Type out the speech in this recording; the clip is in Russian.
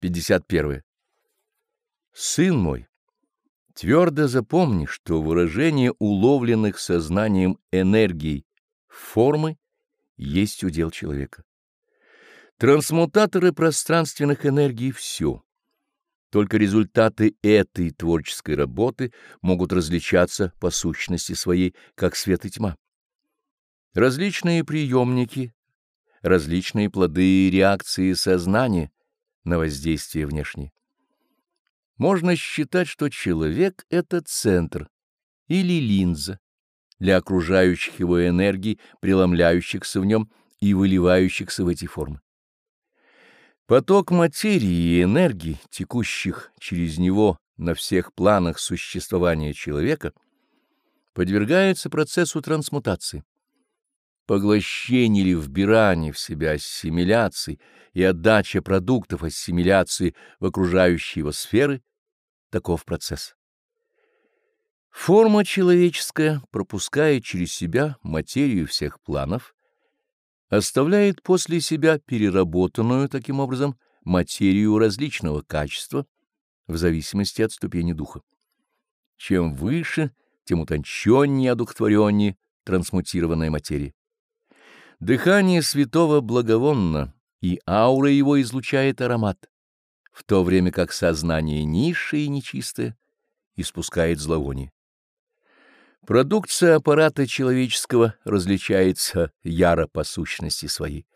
51. Сын мой, твердо запомни, что выражение уловленных сознанием энергий формы есть удел человека. Трансмутаторы пространственных энергий — все. Только результаты этой творческой работы могут различаться по сущности своей, как свет и тьма. Различные приемники, различные плоды реакции сознания на воздействие внешнее. Можно считать, что человек — это центр или линза для окружающих его энергий, преломляющихся в нем и выливающихся в эти формы. Поток материи и энергии, текущих через него на всех планах существования человека, подвергается процессу трансмутации поглощение или вбирание в себя ассимиляции и отдача продуктов ассимиляции в окружающие его сферы — таков процесс. Форма человеческая пропускает через себя материю всех планов, оставляет после себя переработанную таким образом материю различного качества в зависимости от ступени духа. Чем выше, тем утонченнее одухотвореннее трансмутированная материя. Дыхание святого благовонно, и аура его излучает аромат, в то время как сознание низшее и нечистое испускает зловоние. Продукция аппарата человеческого различается яро по сущности своей.